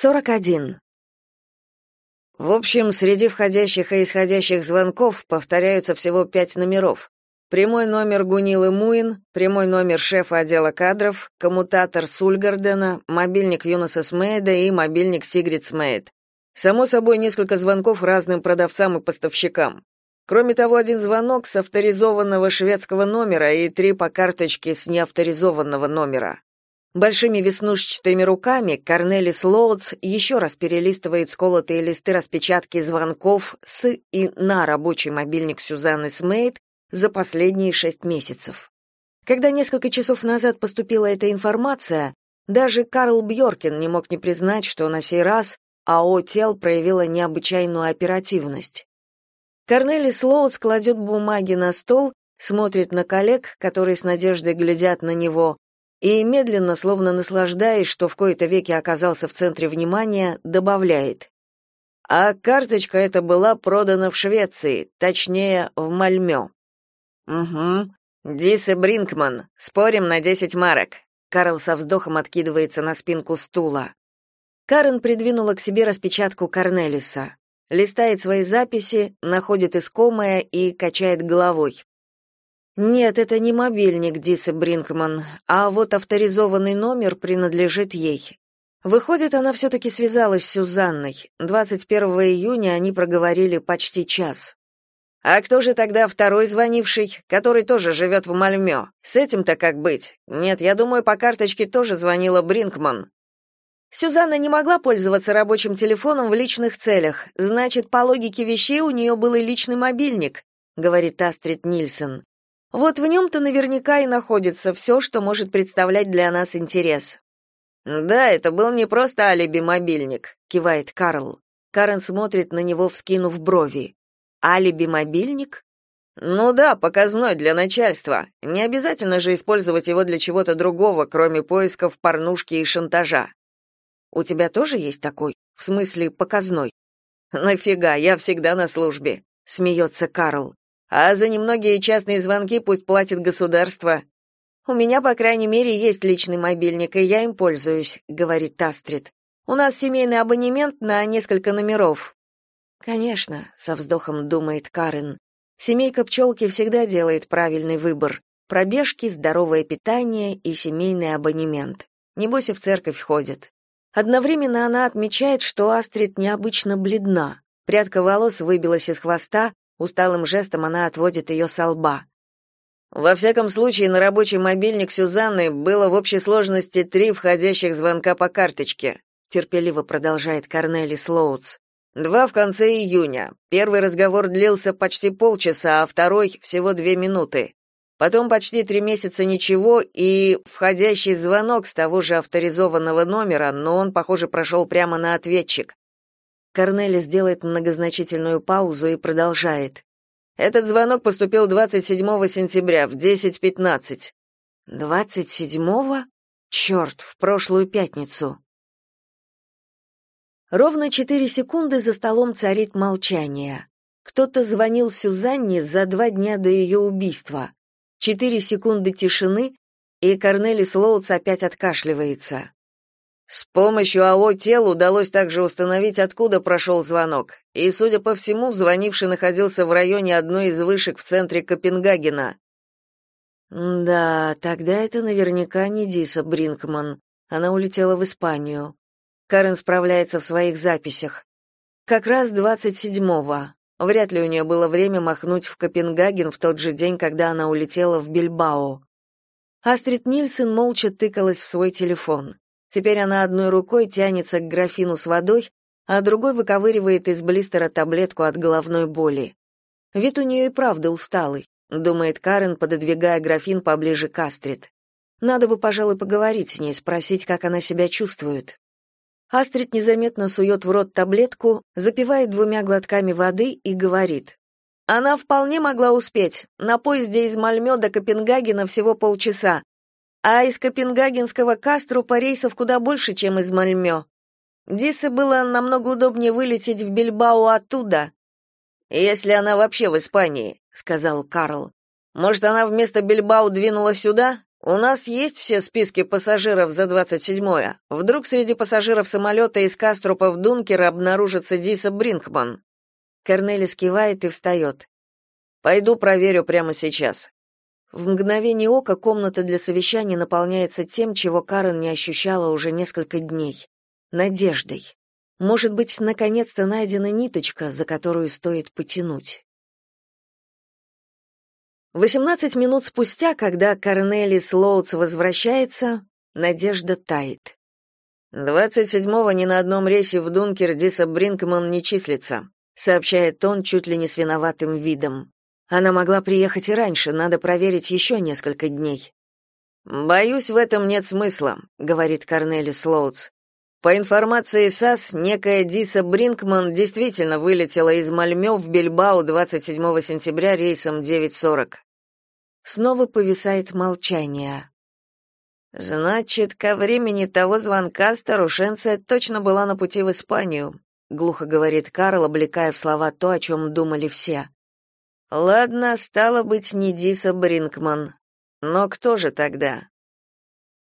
41. В общем, среди входящих и исходящих звонков повторяются всего пять номеров. Прямой номер Гунилы Муин, прямой номер шефа отдела кадров, коммутатор Сульгардена, мобильник Юнаса Смейда и мобильник Сигрид Смейд. Само собой, несколько звонков разным продавцам и поставщикам. Кроме того, один звонок с авторизованного шведского номера и три по карточке с неавторизованного номера. Большими веснушчатыми руками Корнелис Лоудс еще раз перелистывает сколотые листы распечатки звонков с и на рабочий мобильник Сюзанны Смейт за последние шесть месяцев. Когда несколько часов назад поступила эта информация, даже Карл Бьоркин не мог не признать, что на сей раз АО «Тел» проявила необычайную оперативность. Корнелис Лоудс кладет бумаги на стол, смотрит на коллег, которые с надеждой глядят на него, и медленно, словно наслаждаясь, что в кои-то веки оказался в центре внимания, добавляет. А карточка эта была продана в Швеции, точнее, в Мальмё. Угу. Дис и Бринкман. Спорим на десять марок. Карл со вздохом откидывается на спинку стула. Карен придвинула к себе распечатку Корнелиса. Листает свои записи, находит искомое и качает головой. Нет, это не мобильник Дисы Бринкман, а вот авторизованный номер принадлежит ей. Выходит, она все-таки связалась с Сюзанной. 21 июня они проговорили почти час. А кто же тогда второй звонивший, который тоже живет в Мальмё? С этим-то как быть? Нет, я думаю, по карточке тоже звонила Бринкман. Сюзанна не могла пользоваться рабочим телефоном в личных целях. Значит, по логике вещей у нее был и личный мобильник, говорит Астрид Нильсон. Вот в нем-то наверняка и находится все, что может представлять для нас интерес. Да, это был не просто алиби-мобильник, кивает Карл. Карен смотрит на него, вскинув брови. Алиби-мобильник? Ну да, показной для начальства. Не обязательно же использовать его для чего-то другого, кроме поисков порнушки и шантажа. У тебя тоже есть такой? В смысле, показной? Нафига, я всегда на службе, смеется Карл. А за немногие частные звонки пусть платит государство. У меня, по крайней мере, есть личный мобильник, и я им пользуюсь, говорит Тастрид. У нас семейный абонемент на несколько номеров. Конечно, со вздохом думает Карен. Семейка пчелки всегда делает правильный выбор: пробежки, здоровое питание и семейный абонемент. Небось и в церковь ходит. Одновременно она отмечает, что Астрид необычно бледна. Прядка волос выбилась из хвоста, усталым жестом она отводит ее со лба. Во всяком случае, на рабочий мобильник Сюзанны было в общей сложности три входящих звонка по карточке, терпеливо продолжает Корнелис Лоудс. Два в конце июня. Первый разговор длился почти полчаса, а второй всего две минуты. Потом почти три месяца ничего и входящий звонок с того же авторизованного номера, но он, похоже, прошел прямо на ответчик. Корнелис делает многозначительную паузу и продолжает. Этот звонок поступил 27 сентября в 10:15. 27-го? Черт, в прошлую пятницу. Ровно четыре секунды за столом царит молчание. Кто-то звонил Сюзанне за два дня до ее убийства. Четыре секунды тишины, и Корнелис Лоутс опять откашливается. С помощью АО «Тел» удалось также установить, откуда прошел звонок, и, судя по всему, звонивший находился в районе одной из вышек в центре Копенгагена. Да, тогда это наверняка не Диса Бринкман. Она улетела в Испанию. Карен справляется в своих записях. Как раз 27-го. Вряд ли у нее было время махнуть в Копенгаген в тот же день, когда она улетела в Бильбао. Астрид Нильсон молча тыкалась в свой телефон. Теперь она одной рукой тянется к графину с водой, а другой выковыривает из блистера таблетку от головной боли. Вид у нее и правда усталый, думает Карен, пододвигая графин поближе к Астрид. Надо бы, пожалуй, поговорить с ней, спросить, как она себя чувствует. Астрид незаметно сует в рот таблетку, запивает двумя глотками воды и говорит. Она вполне могла успеть. На поезде из Мальмё до Копенгагена всего полчаса. А из Копенгагенского Каструпа рейсов куда больше, чем из Мальмё. Дисе было намного удобнее вылететь в Бильбао оттуда. «Если она вообще в Испании», — сказал Карл. «Может, она вместо Бильбао двинула сюда? У нас есть все списки пассажиров за 27-е. Вдруг среди пассажиров самолета из Каструпа в Дункер обнаружится Диса Бринкман. Корнелис кивает и встает. Пойду проверю прямо сейчас. В мгновение ока комната для совещаний наполняется тем, чего Карен не ощущала уже несколько дней надеждой. Может быть, наконец-то найдена ниточка, за которую стоит потянуть. 18 минут спустя, когда Корнелис Лоутс возвращается, надежда тает. 27-го ни на одном рейсе в Дункер Диса Бринкман не числится, сообщает он чуть ли не с виноватым видом. Она могла приехать и раньше, надо проверить еще несколько дней. Боюсь, в этом нет смысла, говорит Корнелис Лоутс. По информации САС, некая Диса Бринкман действительно вылетела из Мальмё в Бильбао 27 сентября рейсом 9.40. Снова повисает молчание. Значит, ко времени того звонка старушенция точно была на пути в Испанию, глухо говорит Карл, облекая в слова то, о чем думали все. Ладно, стало быть, не Диса Бринкман. Но кто же тогда?